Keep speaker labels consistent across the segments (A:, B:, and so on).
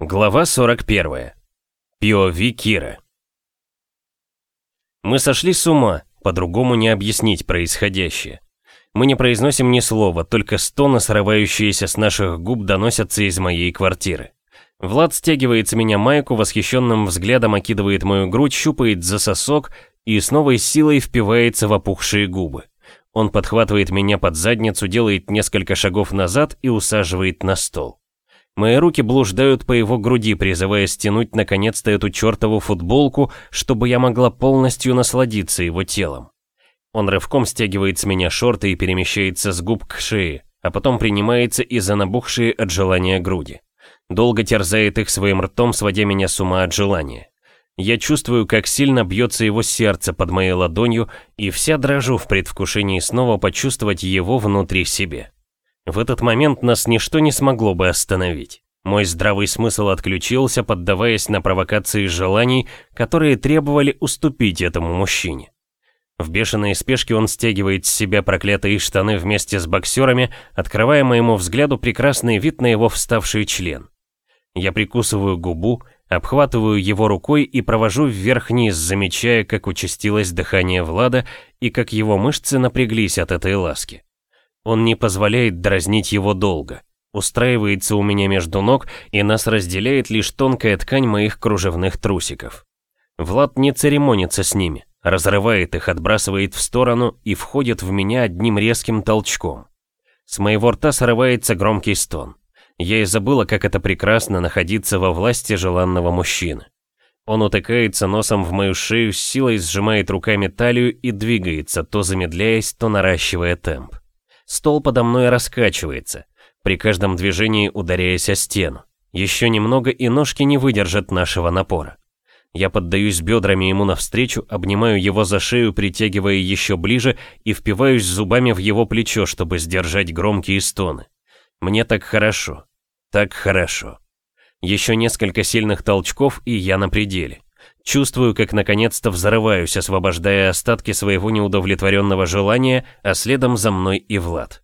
A: Глава 41. POV Кира. Мы сошли с ума, по-другому не объяснить происходящее. Мы не произносим ни слова, только стоны, срывающиеся с наших губ, доносятся из моей квартиры. Влад стягивает с меня майку, восхищенным взглядом окидывает мою грудь, щупает за сосок и с новой силой впивается в опухшие губы. Он подхватывает меня под задницу, делает несколько шагов назад и усаживает на стол. Мои руки блуждают по его груди, призывая стянуть наконец-то эту чертову футболку, чтобы я могла полностью насладиться его телом. Он рывком стягивает с меня шорты и перемещается с губ к шее, а потом принимается и за набухшие от желания груди. Долго терзает их своим ртом, сводя меня с ума от желания. Я чувствую, как сильно бьется его сердце под моей ладонью и вся дрожу в предвкушении снова почувствовать его внутри себе. В этот момент нас ничто не смогло бы остановить. Мой здравый смысл отключился, поддаваясь на провокации желаний, которые требовали уступить этому мужчине. В бешеной спешке он стягивает с себя проклятые штаны вместе с боксерами, открывая моему взгляду прекрасный вид на его вставший член. Я прикусываю губу, обхватываю его рукой и провожу вверх-вниз, замечая, как участилось дыхание Влада и как его мышцы напряглись от этой ласки. Он не позволяет дразнить его долго. Устраивается у меня между ног, и нас разделяет лишь тонкая ткань моих кружевных трусиков. Влад не церемонится с ними, разрывает их, отбрасывает в сторону и входит в меня одним резким толчком. С моего рта срывается громкий стон. Я и забыла, как это прекрасно находиться во власти желанного мужчины. Он утыкается носом в мою шею, с силой сжимает руками талию и двигается, то замедляясь, то наращивая темп. Стол подо мной раскачивается, при каждом движении ударяясь о стену. Еще немного и ножки не выдержат нашего напора. Я поддаюсь бедрами ему навстречу, обнимаю его за шею, притягивая еще ближе и впиваюсь зубами в его плечо, чтобы сдержать громкие стоны. Мне так хорошо. Так хорошо. Еще несколько сильных толчков, и я на пределе. Чувствую, как наконец-то взрываюсь, освобождая остатки своего неудовлетворенного желания, а следом за мной и Влад.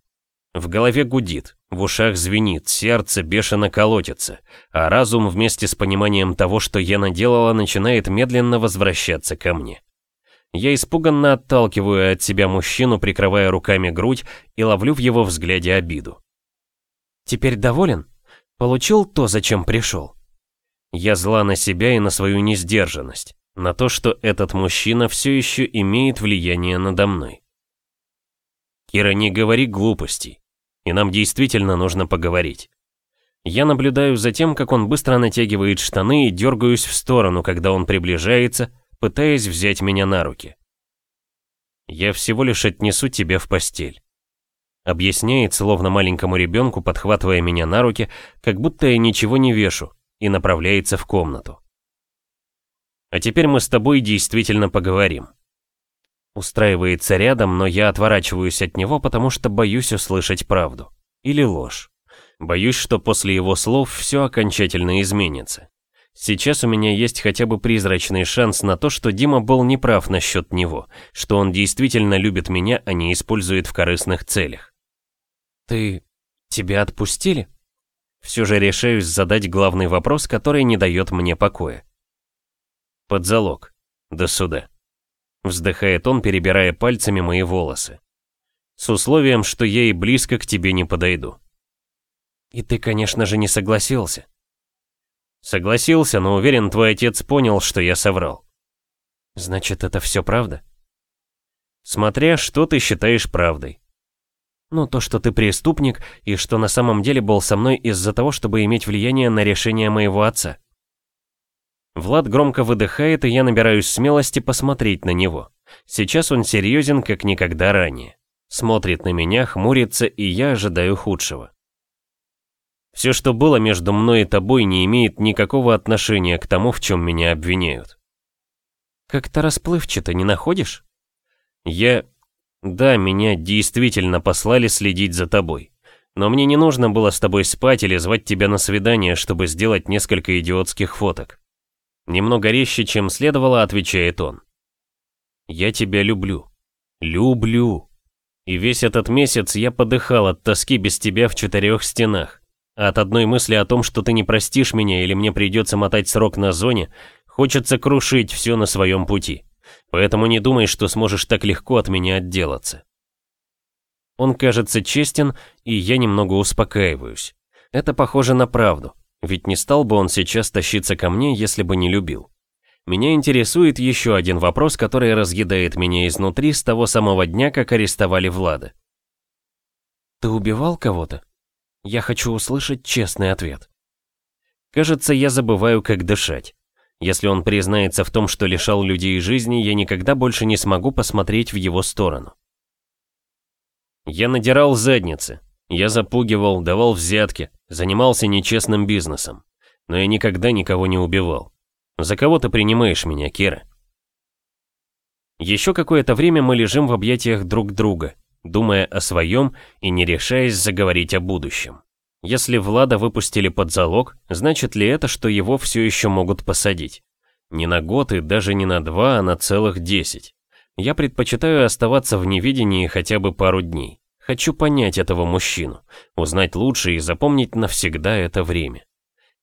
A: В голове гудит, в ушах звенит, сердце бешено колотится, а разум вместе с пониманием того, что я наделала, начинает медленно возвращаться ко мне. Я испуганно отталкиваю от себя мужчину, прикрывая руками грудь, и ловлю в его взгляде обиду. «Теперь доволен? Получил то, зачем пришел?» Я зла на себя и на свою несдержанность, на то, что этот мужчина все еще имеет влияние надо мной. Кира, не говори глупостей, и нам действительно нужно поговорить. Я наблюдаю за тем, как он быстро натягивает штаны и дергаюсь в сторону, когда он приближается, пытаясь взять меня на руки. Я всего лишь отнесу тебя в постель. Объясняет, словно маленькому ребенку, подхватывая меня на руки, как будто я ничего не вешу, и направляется в комнату. А теперь мы с тобой действительно поговорим. Устраивается рядом, но я отворачиваюсь от него, потому что боюсь услышать правду. Или ложь. Боюсь, что после его слов все окончательно изменится. Сейчас у меня есть хотя бы призрачный шанс на то, что Дима был неправ насчет него, что он действительно любит меня, а не использует в корыстных целях. «Ты... тебя отпустили?» Все же решаюсь задать главный вопрос, который не дает мне покоя. Под залог. До суда. Вздыхает он, перебирая пальцами мои волосы. С условием, что я и близко к тебе не подойду. И ты, конечно же, не согласился. Согласился, но уверен, твой отец понял, что я соврал. Значит, это все правда? Смотря, что ты считаешь правдой. Ну, то, что ты преступник, и что на самом деле был со мной из-за того, чтобы иметь влияние на решение моего отца. Влад громко выдыхает, и я набираюсь смелости посмотреть на него. Сейчас он серьезен, как никогда ранее. Смотрит на меня, хмурится, и я ожидаю худшего. Все, что было между мной и тобой, не имеет никакого отношения к тому, в чем меня обвиняют. Как-то расплывчато, не находишь? Я... Да, меня действительно послали следить за тобой. Но мне не нужно было с тобой спать или звать тебя на свидание, чтобы сделать несколько идиотских фоток. Немного резче, чем следовало, отвечает он. Я тебя люблю. Люблю. И весь этот месяц я подыхал от тоски без тебя в четырех стенах. А от одной мысли о том, что ты не простишь меня или мне придется мотать срок на зоне, хочется крушить все на своем пути. Поэтому не думай, что сможешь так легко от меня отделаться. Он кажется честен, и я немного успокаиваюсь. Это похоже на правду, ведь не стал бы он сейчас тащиться ко мне, если бы не любил. Меня интересует еще один вопрос, который разъедает меня изнутри с того самого дня, как арестовали Влада. «Ты убивал кого-то?» Я хочу услышать честный ответ. Кажется, я забываю, как дышать. Если он признается в том, что лишал людей жизни, я никогда больше не смогу посмотреть в его сторону. Я надирал задницы. Я запугивал, давал взятки, занимался нечестным бизнесом. Но я никогда никого не убивал. За кого ты принимаешь меня, Кира? Еще какое-то время мы лежим в объятиях друг друга, думая о своем и не решаясь заговорить о будущем. Если Влада выпустили под залог, значит ли это, что его все еще могут посадить? Не на год и даже не на два, а на целых десять. Я предпочитаю оставаться в невидении хотя бы пару дней. Хочу понять этого мужчину, узнать лучше и запомнить навсегда это время.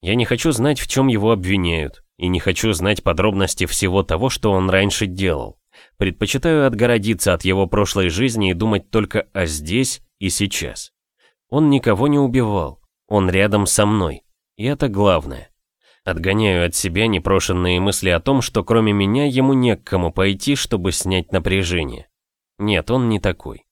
A: Я не хочу знать, в чем его обвиняют, и не хочу знать подробности всего того, что он раньше делал. Предпочитаю отгородиться от его прошлой жизни и думать только о здесь и сейчас. Он никого не убивал, он рядом со мной, и это главное. Отгоняю от себя непрошенные мысли о том, что кроме меня ему не к кому пойти, чтобы снять напряжение. Нет, он не такой.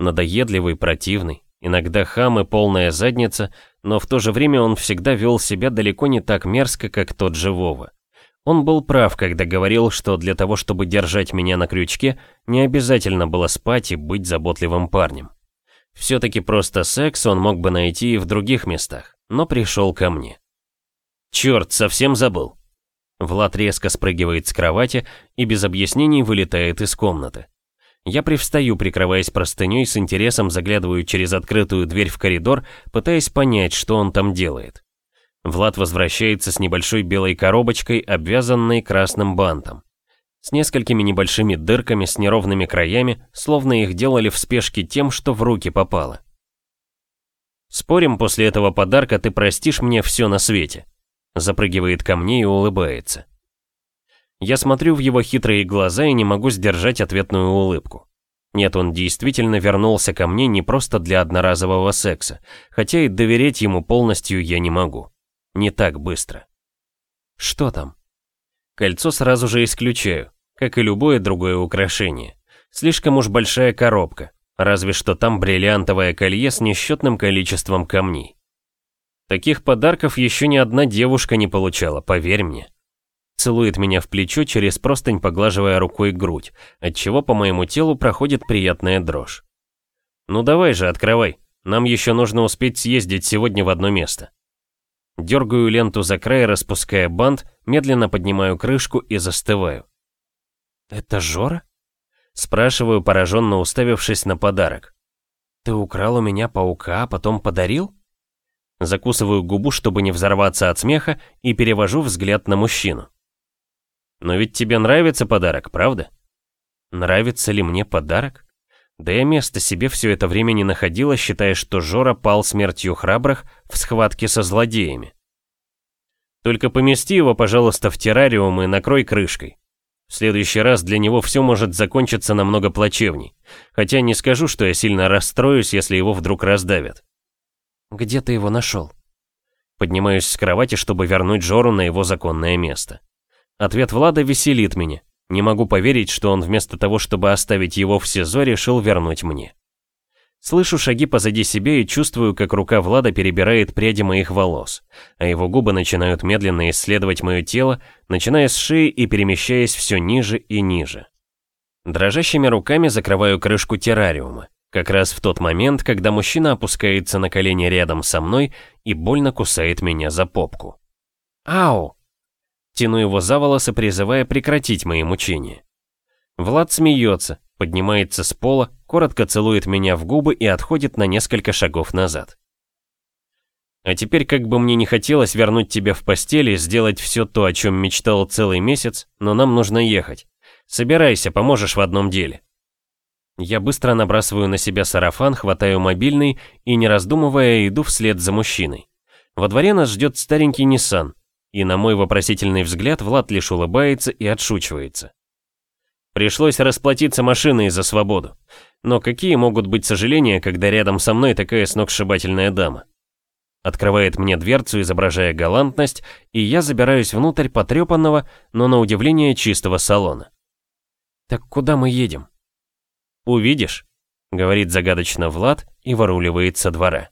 A: Надоедливый, противный, иногда хам и полная задница, но в то же время он всегда вел себя далеко не так мерзко, как тот живого. Он был прав, когда говорил, что для того, чтобы держать меня на крючке, не обязательно было спать и быть заботливым парнем. Все-таки просто секс он мог бы найти и в других местах, но пришел ко мне. Черт, совсем забыл. Влад резко спрыгивает с кровати и без объяснений вылетает из комнаты. Я привстаю, прикрываясь простыней, с интересом заглядываю через открытую дверь в коридор, пытаясь понять, что он там делает. Влад возвращается с небольшой белой коробочкой, обвязанной красным бантом. С несколькими небольшими дырками с неровными краями, словно их делали в спешке тем, что в руки попало. «Спорим, после этого подарка ты простишь мне все на свете?» Запрыгивает ко мне и улыбается. Я смотрю в его хитрые глаза и не могу сдержать ответную улыбку. Нет, он действительно вернулся ко мне не просто для одноразового секса, хотя и доверять ему полностью я не могу. Не так быстро. Что там? Кольцо сразу же исключаю, как и любое другое украшение. Слишком уж большая коробка, разве что там бриллиантовое колье с несчетным количеством камней. Таких подарков еще ни одна девушка не получала, поверь мне. Целует меня в плечо, через простынь поглаживая рукой грудь, отчего по моему телу проходит приятная дрожь. Ну давай же, открывай. Нам еще нужно успеть съездить сегодня в одно место. Дергаю ленту за край, распуская бант, медленно поднимаю крышку и застываю. «Это Жора?» Спрашиваю, пораженно уставившись на подарок. «Ты украл у меня паука, а потом подарил?» Закусываю губу, чтобы не взорваться от смеха, и перевожу взгляд на мужчину. «Но ведь тебе нравится подарок, правда?» «Нравится ли мне подарок?» Да я места себе все это время не находила, считая, что Жора пал смертью храбрых в схватке со злодеями. Только помести его, пожалуйста, в террариум и накрой крышкой. В следующий раз для него все может закончиться намного плачевней. Хотя не скажу, что я сильно расстроюсь, если его вдруг раздавят. «Где ты его нашел?» Поднимаюсь с кровати, чтобы вернуть Жору на его законное место. Ответ Влада веселит меня. Не могу поверить, что он вместо того, чтобы оставить его в СИЗО, решил вернуть мне. Слышу шаги позади себя и чувствую, как рука Влада перебирает пряди моих волос, а его губы начинают медленно исследовать мое тело, начиная с шеи и перемещаясь все ниже и ниже. Дрожащими руками закрываю крышку террариума, как раз в тот момент, когда мужчина опускается на колени рядом со мной и больно кусает меня за попку. «Ау!» Тяну его за волосы, призывая прекратить мои мучения. Влад смеется, поднимается с пола, коротко целует меня в губы и отходит на несколько шагов назад. А теперь, как бы мне не хотелось вернуть тебя в постели, сделать все то, о чем мечтал целый месяц, но нам нужно ехать. Собирайся, поможешь в одном деле. Я быстро набрасываю на себя сарафан, хватаю мобильный и, не раздумывая, иду вслед за мужчиной. Во дворе нас ждет старенький Nissan, и на мой вопросительный взгляд Влад лишь улыбается и отшучивается. Пришлось расплатиться машиной за свободу. Но какие могут быть сожаления, когда рядом со мной такая сногсшибательная дама? Открывает мне дверцу, изображая галантность, и я забираюсь внутрь потрепанного, но на удивление чистого салона. «Так куда мы едем?» «Увидишь», — говорит загадочно Влад и выруливает со двора.